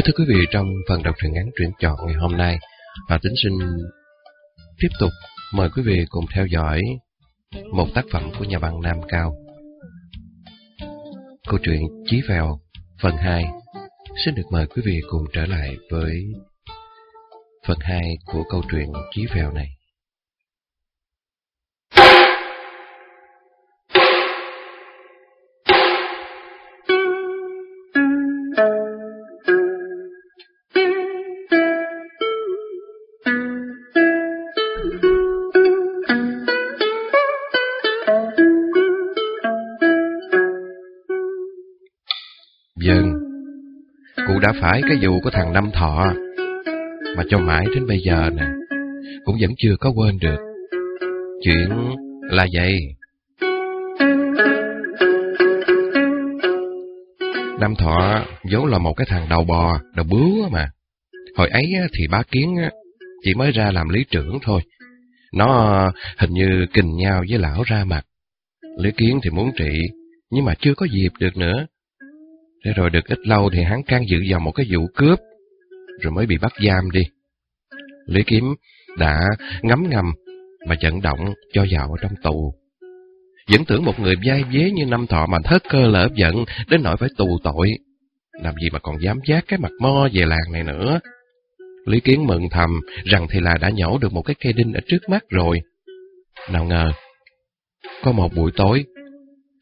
Kính thưa quý vị, trong phần đọc truyện ngắn truyện chọn ngày hôm nay, bà Tính xin tiếp tục mời quý vị cùng theo dõi một tác phẩm của nhà văn Nam Cao. Câu chuyện Chí Vèo, phần 2. Xin được mời quý vị cùng trở lại với phần 2 của câu chuyện Chí Vèo này. Dân, cụ đã phải cái vụ của thằng Năm Thọ, mà cho mãi đến bây giờ nè, cũng vẫn chưa có quên được. Chuyện là vậy. Năm Thọ vốn là một cái thằng đầu bò, đầu bướu mà. Hồi ấy thì bá kiến chỉ mới ra làm lý trưởng thôi. Nó hình như kình nhau với lão ra mặt. Lý Kiến thì muốn trị, nhưng mà chưa có dịp được nữa. Thế rồi được ít lâu thì hắn can dự vào một cái vụ cướp, rồi mới bị bắt giam đi. Lý Kiếm đã ngấm ngầm mà vận động cho vào trong tù. Vẫn tưởng một người dai vế như năm thọ mà thất cơ lỡ giận đến nỗi phải tù tội. Làm gì mà còn dám giác cái mặt mo về làng này nữa. Lý Kiến mừng thầm rằng thì là đã nhổ được một cái cây đinh ở trước mắt rồi. Nào ngờ, có một buổi tối,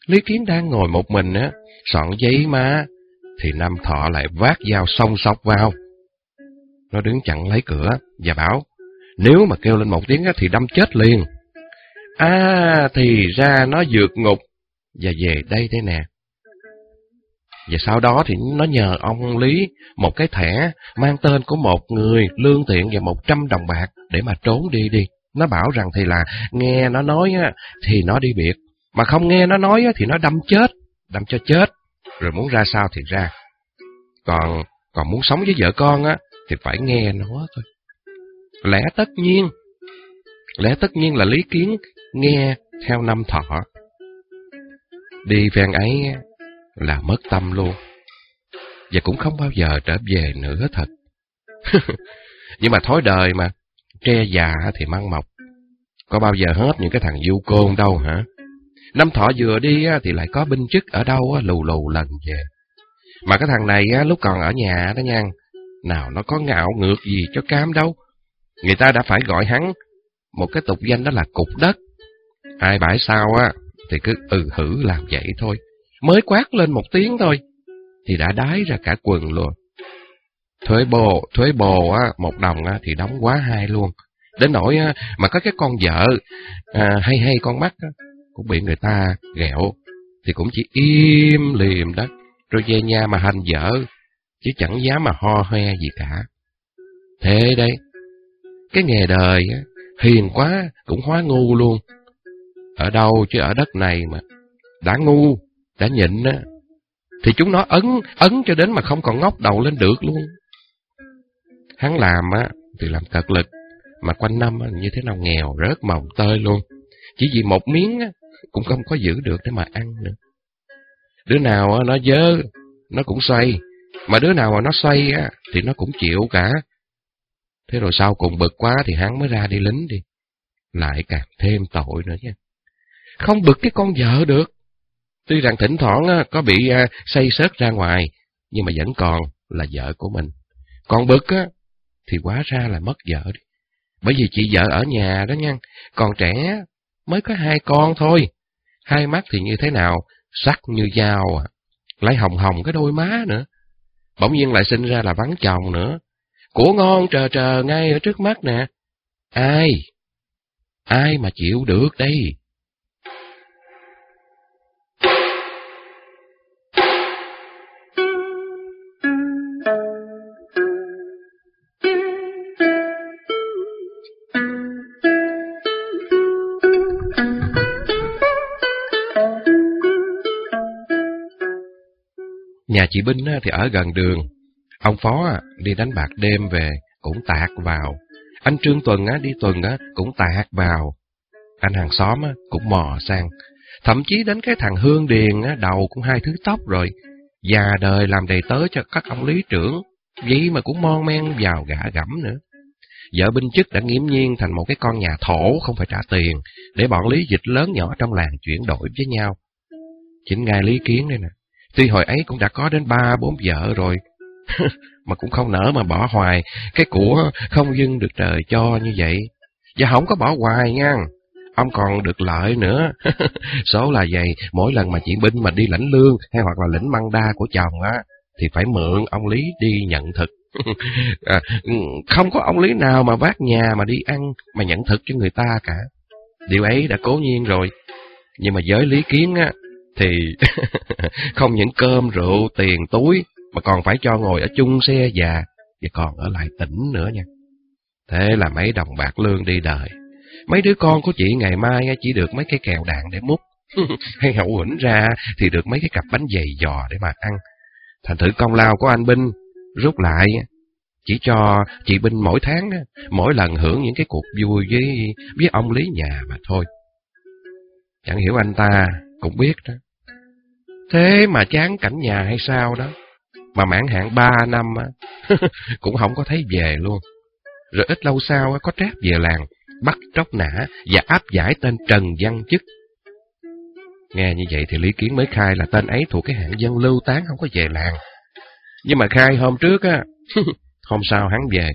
Lý Kiến đang ngồi một mình á, soạn giấy mà, thì Nam Thọ lại vác dao song sọc vào. Nó đứng chặn lấy cửa và bảo, nếu mà kêu lên một tiếng á, thì đâm chết liền. À, thì ra nó vượt ngục và về đây đây nè. Và sau đó thì nó nhờ ông Lý một cái thẻ mang tên của một người lương thiện và một trăm đồng bạc để mà trốn đi đi. Nó bảo rằng thì là nghe nó nói á, thì nó đi biệt, mà không nghe nó nói thì nó đâm chết, đâm cho chết, rồi muốn ra sao thì ra. Còn còn muốn sống với vợ con á, thì phải nghe nó thôi. Lẽ tất nhiên, lẽ tất nhiên là lý kiến nghe theo năm thọ. Đi ven ấy là mất tâm luôn. Và cũng không bao giờ trở về nữa thật. Nhưng mà thói đời mà, tre già thì măng mọc. Có bao giờ hết những cái thằng du côn đâu hả? Năm thọ vừa đi thì lại có binh chức ở đâu lù lù lần về. Mà cái thằng này lúc còn ở nhà đó nha, nào nó có ngạo ngược gì cho cam đâu. Người ta đã phải gọi hắn một cái tục danh đó là cục đất. hai bãi sau á thì cứ ừ hử làm vậy thôi. Mới quát lên một tiếng thôi thì đã đái ra cả quần luôn. Thuế bồ, thuế bồ á, một đồng á, thì đóng quá hai luôn. Đến nỗi á, mà có cái con vợ à, hay hay con mắt á, cũng bị người ta ghẹo, thì cũng chỉ im lìm đó, rồi về nhà mà hành vợ, chứ chẳng dám mà ho hoe gì cả. Thế đây, cái nghề đời á, hiền quá cũng hóa ngu luôn. Ở đâu chứ ở đất này mà, đã ngu, đã nhịn á, thì chúng nó ấn, ấn cho đến mà không còn ngóc đầu lên được luôn. Hắn làm á, thì làm cật lực, mà quanh năm á, như thế nào nghèo, rớt mồng tơi luôn. Chỉ vì một miếng á, cũng không có giữ được để mà ăn nữa. Đứa nào nó dơ, nó cũng xoay, mà đứa nào mà nó xoay á, thì nó cũng chịu cả. Thế rồi sau cùng bực quá thì hắn mới ra đi lính đi. Lại càng thêm tội nữa nha. Không bực cái con vợ được. Tuy rằng thỉnh thoảng á, có bị à, say sớt ra ngoài, nhưng mà vẫn còn là vợ của mình. Còn bực á, thì quá ra là mất vợ đi. Bởi vì chị vợ ở nhà đó nha, còn trẻ, mới có hai con thôi. Hai mắt thì như thế nào, sắc như dao à. Lại hồng hồng cái đôi má nữa. Bỗng nhiên lại sinh ra là vắng chồng nữa. Của ngon trờ trờ ngay ở trước mắt nè. Ai? Ai mà chịu được đây? Nhà chị Binh thì ở gần đường. Ông Phó đi đánh bạc đêm về cũng tạt vào. Anh Trương Tuần đi tuần cũng tạt vào. Anh hàng xóm cũng mò sang. Thậm chí đến cái thằng Hương Điền đầu cũng hai thứ tóc rồi. Già đời làm đầy tớ cho các ông lý trưởng. Vậy mà cũng mon men vào gã gẫm nữa. Vợ binh chức đã nghiễm nhiên thành một cái con nhà thổ không phải trả tiền, để bọn lý dịch lớn nhỏ trong làng chuyển đổi với nhau. Chính ngài lý kiến đây nè, tuy hồi ấy cũng đã có đến ba bốn vợ rồi, mà cũng không nỡ mà bỏ hoài, cái của không dưng được trời cho như vậy. Và không có bỏ hoài nha, ông còn được lợi nữa. Số là vậy, mỗi lần mà chị Binh mà đi lãnh lương hay hoặc là lĩnh măng đa của chồng á, thì phải mượn ông Lý đi nhận thực. à, ừ, không có ông Lý nào mà vác nhà mà đi ăn mà nhận thực cho người ta cả. Điều ấy đã cố nhiên rồi. Nhưng mà với Lý Kiến á, thì không những cơm, rượu, tiền, túi, mà còn phải cho ngồi ở chung xe già, và còn ở lại tỉnh nữa nha. Thế là mấy đồng bạc lương đi đời. Mấy đứa con của chị ngày mai chỉ được mấy cái kèo đạn để múc, hay hậu hĩnh ra thì được mấy cái cặp bánh dày giò để mà ăn. Thành thử công lao của anh Binh rút lại chỉ cho chị Binh mỗi tháng, mỗi lần hưởng những cái cuộc vui với, với ông Lý nhà mà thôi. Chẳng hiểu anh ta cũng biết đó. Thế mà chán cảnh nhà hay sao đó, mà mãn hạn ba năm cũng không có thấy về luôn. Rồi ít lâu sau có trác về làng, bắt tróc nã và áp giải tên Trần Văn Chức. Nghe như vậy thì Lý Kiến mới khai là tên ấy thuộc cái hạng dân lưu tán không có về làng. Nhưng mà khai hôm trước á, hôm sau hắn về.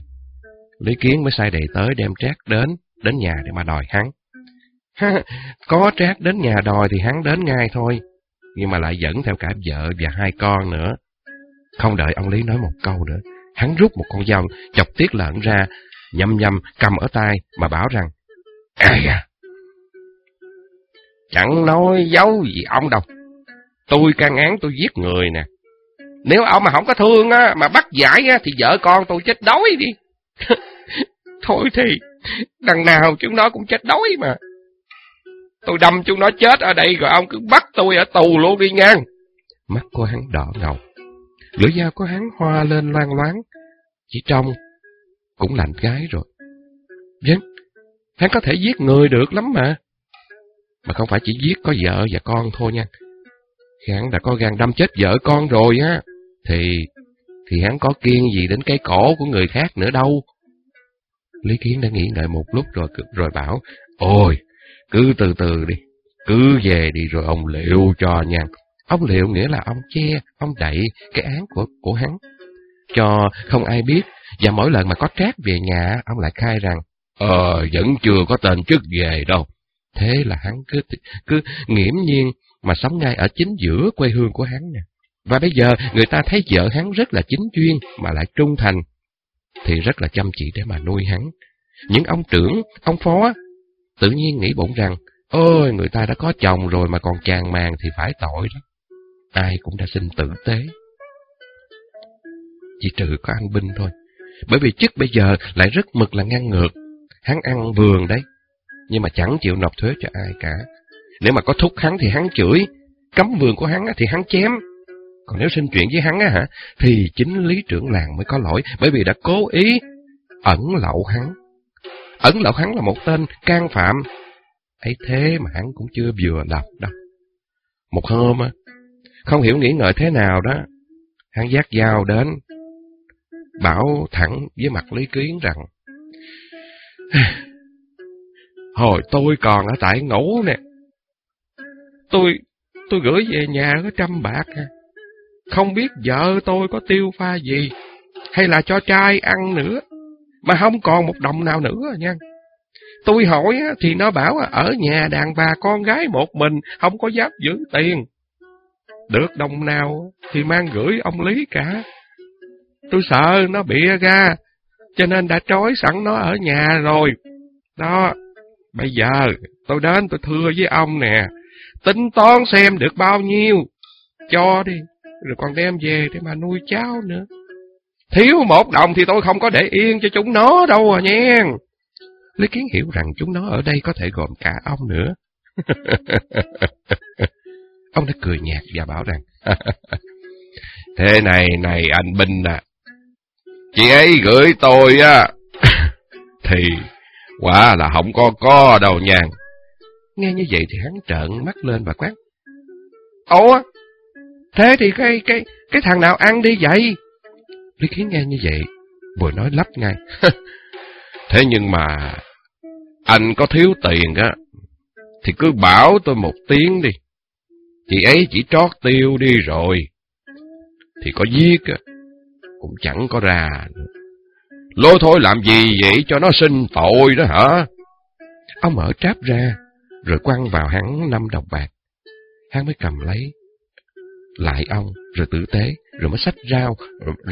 Lý Kiến mới sai đầy tới đem trác đến, đến nhà để mà đòi hắn. có trác đến nhà đòi thì hắn đến ngay thôi, nhưng mà lại dẫn theo cả vợ và hai con nữa. Không đợi ông Lý nói một câu nữa, hắn rút một con dao chọc tiết lợn ra, nhâm nhâm cầm ở tay mà bảo rằng, Ai à, chẳng nói dấu gì ông đâu, tôi can án tôi giết người nè. Nếu ông mà không có thương á, mà bắt giải á, thì vợ con tôi chết đói đi. Thôi thì, đằng nào chúng nó cũng chết đói mà. Tôi đâm chúng nó chết ở đây rồi ông cứ bắt tôi ở tù luôn đi ngang. Mắt của hắn đỏ ngầu. Lưỡi dao của hắn hoa lên loang loáng. Chỉ trong cũng lạnh gái rồi. Vâng, hắn có thể giết người được lắm mà. Mà không phải chỉ giết có vợ và con thôi nha. Khi hắn đã có gan đâm chết vợ con rồi á, thì thì hắn có kiên gì đến cái cổ của người khác nữa đâu. Lý Kiến đã nghĩ ngợi một lúc rồi rồi bảo, ôi, cứ từ từ đi, cứ về đi rồi ông liệu cho nha. Ông liệu nghĩa là ông che, ông đậy cái án của của hắn. Cho không ai biết, và mỗi lần mà có trác về nhà, ông lại khai rằng, ờ, vẫn chưa có tên chức về đâu. Thế là hắn cứ cứ nghiễm nhiên mà sống ngay ở chính giữa quê hương của hắn nè. Và bây giờ người ta thấy vợ hắn rất là chính chuyên mà lại trung thành, thì rất là chăm chỉ để mà nuôi hắn. Những ông trưởng, ông phó, tự nhiên nghĩ bụng rằng, ôi người ta đã có chồng rồi mà còn chàng màng thì phải tội đó. Ai cũng đã xin tử tế. Chỉ trừ có anh Binh thôi. Bởi vì chức bây giờ lại rất mực là ngăn ngược. Hắn ăn vườn đấy, nhưng mà chẳng chịu nộp thuế cho ai cả. Nếu mà có thúc hắn thì hắn chửi, cấm vườn của hắn thì hắn chém. Còn nếu xin chuyện với hắn á hả, thì chính lý trưởng làng mới có lỗi, bởi vì đã cố ý ẩn lậu hắn. Ẩn lão hắn là một tên can phạm. ấy thế mà hắn cũng chưa vừa đọc đâu. Một hôm không hiểu nghĩ ngợi thế nào đó, hắn giác dao đến, bảo thẳng với mặt Lý Kiến rằng, Hồi tôi còn ở tại ngủ nè, tôi, tôi gửi về nhà có trăm bạc à. Không biết vợ tôi có tiêu pha gì, hay là cho trai ăn nữa, mà không còn một đồng nào nữa nha. Tôi hỏi thì nó bảo ở nhà đàn bà con gái một mình, không có dám giữ tiền. Được đồng nào thì mang gửi ông Lý cả. Tôi sợ nó bịa ra, cho nên đã trói sẵn nó ở nhà rồi. Đó, bây giờ tôi đến tôi thưa với ông nè, tính toán xem được bao nhiêu, cho đi, rồi còn đem về để mà nuôi cháu nữa. Thiếu một đồng thì tôi không có để yên cho chúng nó đâu à nha. Lý Kiến hiểu rằng chúng nó ở đây có thể gồm cả ông nữa. ông đã cười nhạt và bảo rằng, Thế này này anh Binh à, chị ấy gửi tôi á, thì quả là không có có đâu nha. Nghe như vậy thì hắn trợn mắt lên và quát. Ủa, thế thì cái cái cái thằng nào ăn đi vậy? Lý Kiến nghe như vậy, vừa nói lắp ngay. Thế nhưng mà, anh có thiếu tiền á, thì cứ bảo tôi một tiếng đi. Chị ấy chỉ trót tiêu đi rồi. Thì có giết á, cũng chẳng có ra nữa. Lôi thôi làm gì vậy cho nó sinh tội đó hả? Ông mở tráp ra, rồi quăng vào hắn năm đồng bạc. Hắn mới cầm lấy, lại ông, rồi tử tế, rồi mới xách rau,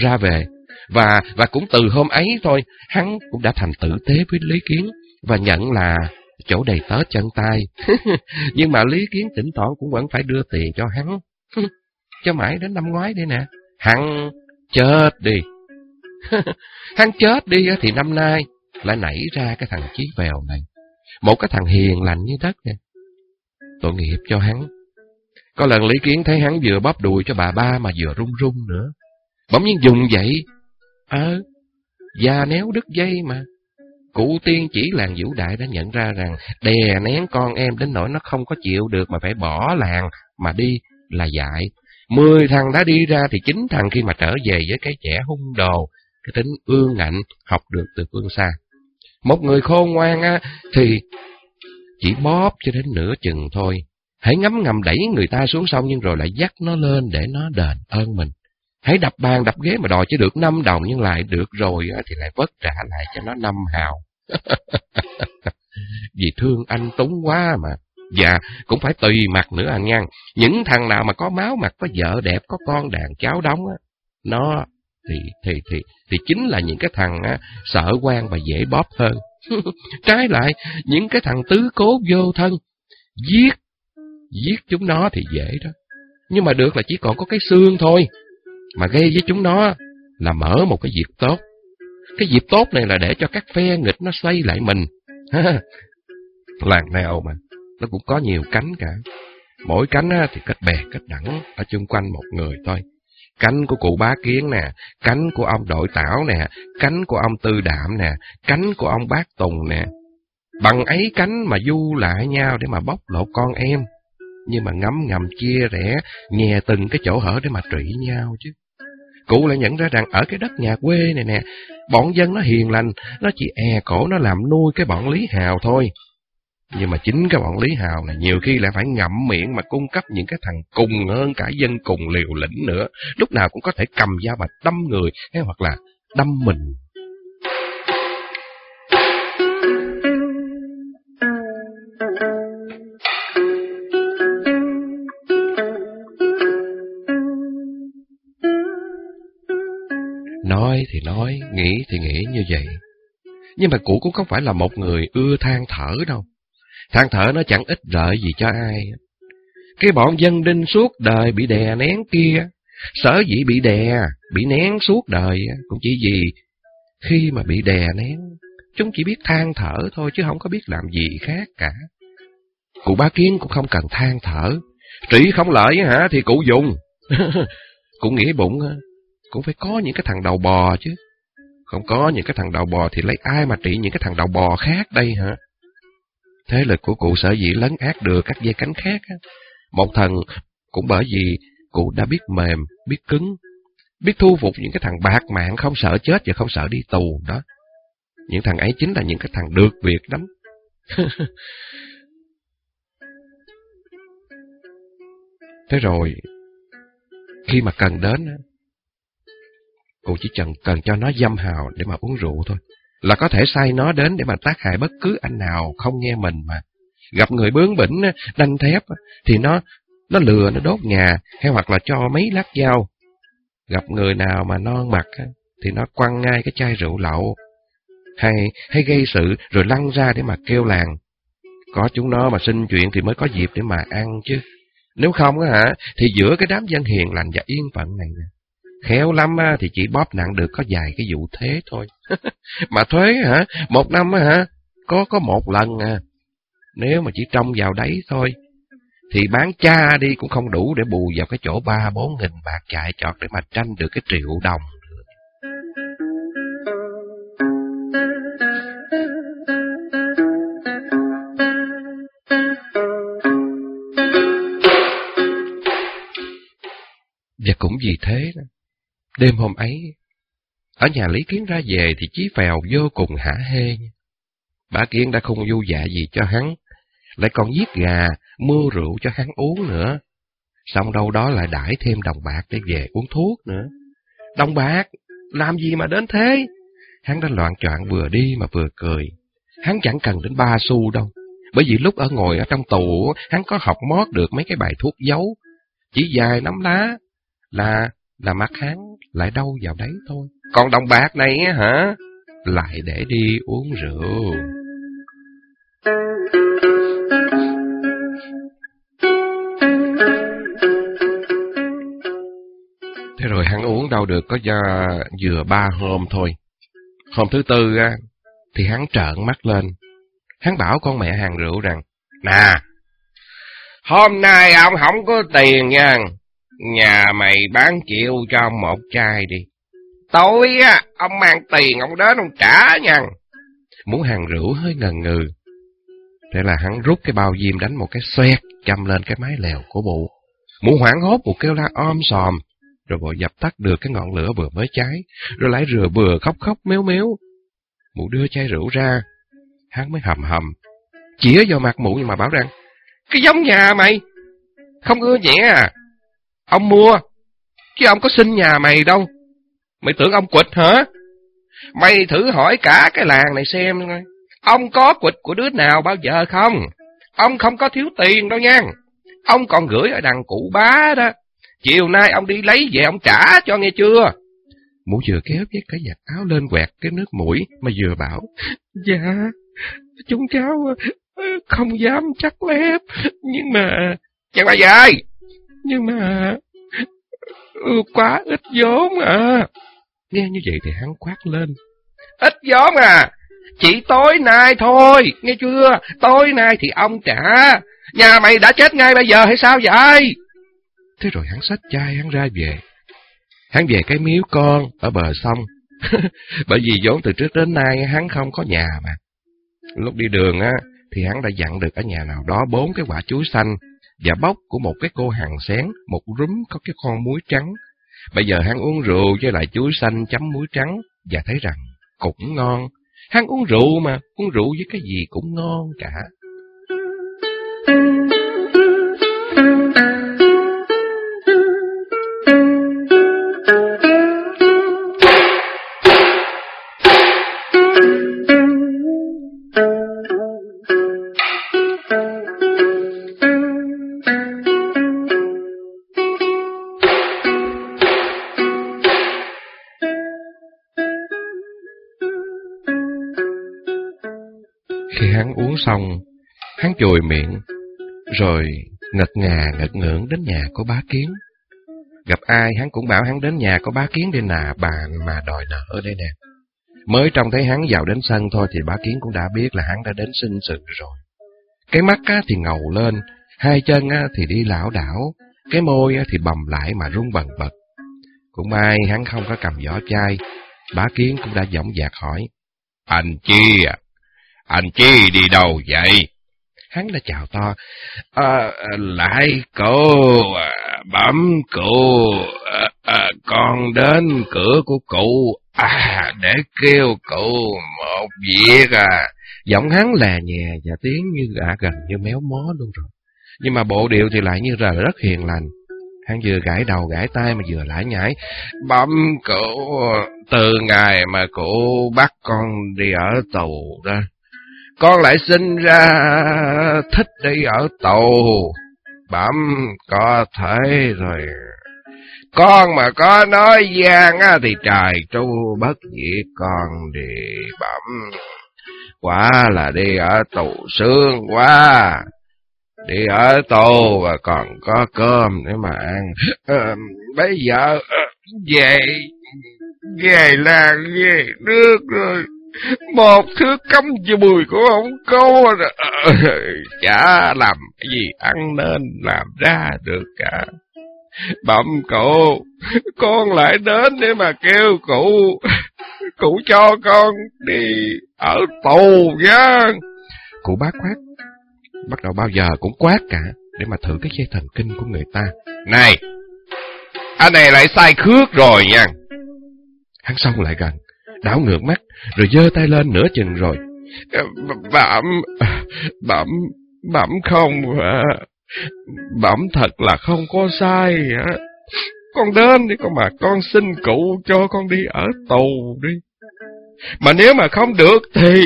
ra về. Và và cũng từ hôm ấy thôi, hắn cũng đã thành tử tế với Lý Kiến, và nhận là chỗ đầy tớ chân tay. Nhưng mà Lý Kiến tỉnh thoảng cũng vẫn phải đưa tiền cho hắn. cho mãi đến năm ngoái đây nè. Hắn chết đi. hắn chết đi thì năm nay lại nảy ra cái thằng Chí Vèo này. Một cái thằng hiền lành như đất nè. Tội nghiệp cho hắn. Có lần Lý Kiến thấy hắn vừa bóp đùi cho bà ba mà vừa run run nữa. Bỗng nhiên dùng vậy. Ờ, da néo đứt dây mà. Cụ tiên chỉ làng vũ đại đã nhận ra rằng đè nén con em đến nỗi nó không có chịu được mà phải bỏ làng mà đi là dại. Mười thằng đã đi ra thì chín thằng khi mà trở về với cái trẻ hung đồ, cái tính ương ngạnh học được từ phương xa. Một người khôn ngoan á, thì chỉ bóp cho đến nửa chừng thôi. Hãy ngấm ngầm đẩy người ta xuống sông nhưng rồi lại dắt nó lên để nó đền ơn mình. Hãy đập bàn đập ghế mà đòi chỉ được năm đồng nhưng lại được rồi thì lại vất trả lại cho nó năm hào. Vì thương anh túng quá mà. Dạ, cũng phải tùy mặt nữa à anh nha. Những thằng nào mà có máu mặt, có vợ đẹp, có con đàn cháu đóng á, nó thì thì thì thì chính là những cái thằng á, sợ quan và dễ bóp hơn. Trái lại, những cái thằng tứ cố vô thân, giết, giết chúng nó thì dễ đó. Nhưng mà được là chỉ còn có cái xương thôi. Mà gây với chúng nó là mở một cái dịp tốt. Cái dịp tốt này là để cho các phe nghịch nó xoay lại mình. Làng nào mà, nó cũng có nhiều cánh cả. Mỗi cánh thì cách bè cách đẳng ở chung quanh một người thôi. Cánh của cụ bá kiến nè, cánh của ông đội tảo nè, cánh của ông tư đạm nè, cánh của ông bác tùng nè. Bằng ấy cánh mà du lại nhau để mà bóc lột con em. Nhưng mà ngấm ngầm chia rẽ, nhè từng cái chỗ hở để mà trị nhau chứ. Cụ lại nhận ra rằng ở cái đất nhà quê này nè, bọn dân nó hiền lành, nó chỉ e cổ nó làm nuôi cái bọn Lý Hào thôi. Nhưng mà chính cái bọn Lý Hào này nhiều khi lại phải ngậm miệng mà cung cấp những cái thằng cùng hơn cả dân cùng liều lĩnh nữa. Lúc nào cũng có thể cầm dao mà đâm người hay hoặc là đâm mình. Nói thì nói, nghĩ thì nghĩ như vậy. Nhưng mà cụ cũng không phải là một người ưa than thở đâu. Than thở nó chẳng ích lợi gì cho ai. Cái bọn dân đinh suốt đời bị đè nén kia, sở dĩ bị đè, bị nén suốt đời, cũng chỉ vì khi mà bị đè nén, chúng chỉ biết than thở thôi chứ không có biết làm gì khác cả. Cụ bá kiến cũng không cần than thở. Trị không lợi hả thì cụ dùng. cụ nghĩ bụng cũng phải có những cái thằng đầu bò chứ. Không có những cái thằng đầu bò thì lấy ai mà trị những cái thằng đầu bò khác đây hả? Thế lực của cụ sở dĩ lấn át được các dây cánh khác. Một thần cũng bởi vì cụ đã biết mềm, biết cứng, biết thu phục những cái thằng bạc mạng không sợ chết và không sợ đi tù đó. Những thằng ấy chính là những cái thằng được việc lắm. Thế rồi, khi mà cần đến, cô chỉ cần cần cho nó dâm hào để mà uống rượu thôi là có thể sai nó đến để mà tác hại bất cứ anh nào không nghe mình mà. Gặp người bướng bỉnh, đanh thép, thì nó nó lừa, nó đốt nhà, hay hoặc là cho mấy lát dao. Gặp người nào mà non mặt, thì nó quăng ngay cái chai rượu lậu, hay, hay gây sự rồi lăn ra để mà kêu làng. Có chúng nó mà xin chuyện thì mới có dịp để mà ăn chứ. Nếu không á hả, thì giữa cái đám dân hiền lành và yên phận này nè, Khéo lắm á, thì chỉ bóp nặng được có vài cái vụ thế thôi. mà thuế hả? Một năm á hả? Có có một lần à. Nếu mà chỉ trông vào đấy thôi, thì bán cha đi cũng không đủ để bù vào cái chỗ ba bốn nghìn bạc chạy trọt để mà tranh được cái triệu đồng. Và cũng vì thế đó, Đêm hôm ấy, Ở nhà Lý Kiến ra về thì Chí Phèo vô cùng hả hê. Bà Kiến đã không vui dạ gì cho hắn, lại còn giết gà, mua rượu cho hắn uống nữa. Xong đâu đó lại đãi thêm đồng bạc để về uống thuốc nữa. Đồng bạc, làm gì mà đến thế? Hắn đã loạn choạng vừa đi mà vừa cười. Hắn chẳng cần đến ba xu đâu. Bởi vì lúc ở ngồi ở trong tù, hắn có học mót được mấy cái bài thuốc giấu. Chỉ dài nắm lá là là mặt hắn lại đâu vào đấy thôi. Còn đồng bạc này hả? Lại để đi uống rượu. Thế rồi hắn uống đâu được có do vừa ba hôm thôi. Hôm thứ tư á, thì hắn trợn mắt lên. Hắn bảo con mẹ hàng rượu rằng, Nè, hôm nay ông không có tiền nha, nhà mày bán chịu cho một chai đi. Tối á, ông mang tiền ông đến ông trả nhằn. Muốn hàng rượu hơi ngần ngừ. Thế là hắn rút cái bao diêm đánh một cái xoẹt, châm lên cái mái lèo của bụ. Mụ hoảng hốt một kêu la om sòm, rồi bộ dập tắt được cái ngọn lửa vừa mới cháy, rồi lại rừa vừa khóc khóc méo méo. Mụ đưa chai rượu ra, hắn mới hầm hầm, chĩa vào mặt mụ nhưng mà bảo rằng, cái giống nhà mày, không ưa nhẹ à, ông mua, chứ ông có xin nhà mày đâu, mày tưởng ông quịch hả? Mày thử hỏi cả cái làng này xem, ông có quịch của đứa nào bao giờ không? Ông không có thiếu tiền đâu nha, ông còn gửi ở đằng cụ bá đó, Chiều nay ông đi lấy về ông trả cho nghe chưa? Mụ vừa kéo cái cái giặt áo lên quẹt cái nước mũi mà vừa bảo. Dạ, chúng cháu không dám chắc lép, nhưng mà... Chẳng bao giờ? Nhưng mà... Ừ, quá ít vốn à. Nghe như vậy thì hắn quát lên. Ít vốn à? Chỉ tối nay thôi, nghe chưa? Tối nay thì ông trả. Nhà mày đã chết ngay bây giờ hay sao vậy? Thế rồi hắn xách chai hắn ra về. Hắn về cái miếu con ở bờ sông. Bởi vì vốn từ trước đến nay hắn không có nhà mà. Lúc đi đường á, thì hắn đã dặn được ở nhà nào đó bốn cái quả chuối xanh và bóc của một cái cô hàng xén, một rúm có cái con muối trắng. Bây giờ hắn uống rượu với lại chuối xanh chấm muối trắng và thấy rằng cũng ngon. Hắn uống rượu mà, uống rượu với cái gì cũng ngon cả. uống xong, hắn chùi miệng, rồi ngật ngà ngật ngưỡng đến nhà của bá kiến. Gặp ai hắn cũng bảo hắn đến nhà của bá kiến đi nà bà mà đòi nợ ở đây nè. Mới trông thấy hắn vào đến sân thôi thì bá kiến cũng đã biết là hắn đã đến sinh sự rồi. Cái mắt á, thì ngầu lên, hai chân á, thì đi lão đảo, cái môi á, thì bầm lại mà rung bần bật. Cũng may hắn không có cầm vỏ chai, bá kiến cũng đã giọng dạc hỏi. Anh chi à? Anh Chi đi đâu vậy? Hắn đã chào to. À, lại cô, à, bấm cụ, à, à, con đến cửa của cụ, à, để kêu cụ một việc à. Giọng hắn là nhẹ và tiếng như gã gần như méo mó luôn rồi. Nhưng mà bộ điệu thì lại như là rất hiền lành. Hắn vừa gãi đầu gãi tay mà vừa lải nhải. Bấm cụ, từ ngày mà cụ bắt con đi ở tù đó con lại sinh ra thích đi ở tù. Bẩm có thể rồi. Con mà có nói gian á, thì trời tru bất diệt con đi bẩm. quá là đi ở tù sương quá. Đi ở tù và còn có cơm để mà ăn. À, bây giờ về, về làng, về nước rồi. Một thứ cấm chùi của ông cô Chả làm gì ăn nên làm ra được cả. Bẩm cụ Con lại đến để mà kêu cụ. Cụ cho con đi ở tù nha. Cụ bác quát Bắt đầu bao giờ cũng quát cả Để mà thử cái dây thần kinh của người ta. Này Anh này lại sai khước rồi nha. Hắn xông lại gần, đảo ngược mắt, rồi giơ tay lên nửa chừng rồi. Bẩm, bẩm, bẩm không, bẩm thật là không có sai. Con đến đi con mà con xin cụ cho con đi ở tù đi. Mà nếu mà không được thì...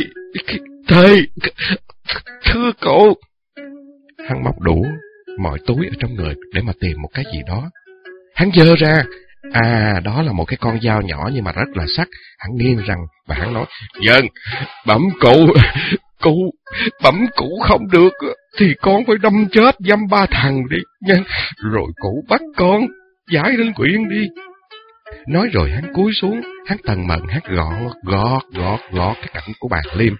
Thì... Thưa cụ... Hắn móc đủ mọi túi ở trong người để mà tìm một cái gì đó. Hắn dơ ra, à đó là một cái con dao nhỏ nhưng mà rất là sắc. Hắn nghiêng rằng và hắn nói, Dân, bẩm cụ, cụ, bẩm cụ không được, thì con phải đâm chết dăm ba thằng đi, nha. Rồi cụ bắt con, giải lên quyện đi. Nói rồi hắn cúi xuống, hắn tần mận hát gọt, gọt, gọt, gọt cái cảnh của bà Liêm.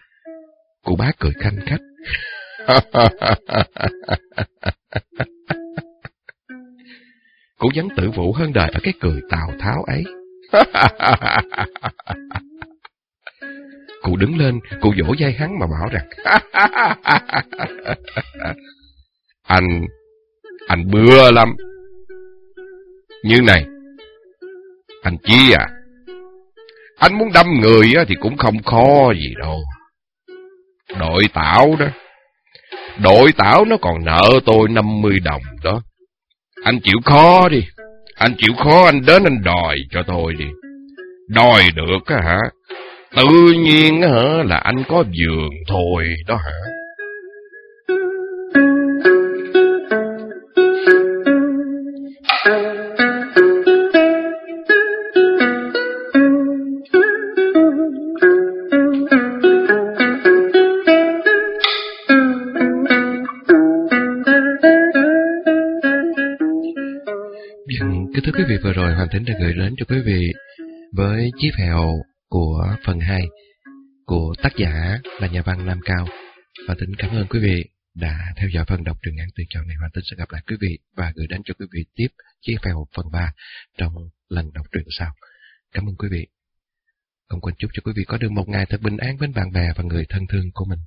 Cụ bá cười khanh khách. Cố gắng tự vụ hơn đời ở cái cười tào tháo ấy. cụ đứng lên, cụ vỗ vai hắn mà bảo rằng Anh, anh bừa lắm. Như này, anh Chi à, anh muốn đâm người thì cũng không khó gì đâu. Đội tảo đó, đội tảo nó còn nợ tôi 50 đồng đó. Anh chịu khó đi, anh chịu khó anh đến anh đòi cho tôi đi. Đòi được á hả? Tự nhiên hả là anh có giường thôi đó hả? Hoàng Thính đã gửi đến cho quý vị với chiếc phèo của phần 2 của tác giả là nhà văn Nam Cao. Hoàng Thính cảm ơn quý vị đã theo dõi phần đọc truyện ngắn từ chọn này. Hoàng Thính sẽ gặp lại quý vị và gửi đến cho quý vị tiếp chiếc phèo phần 3 trong lần đọc truyện sau. Cảm ơn quý vị. Không quên chúc cho quý vị có được một ngày thật bình an với bạn bè và người thân thương của mình.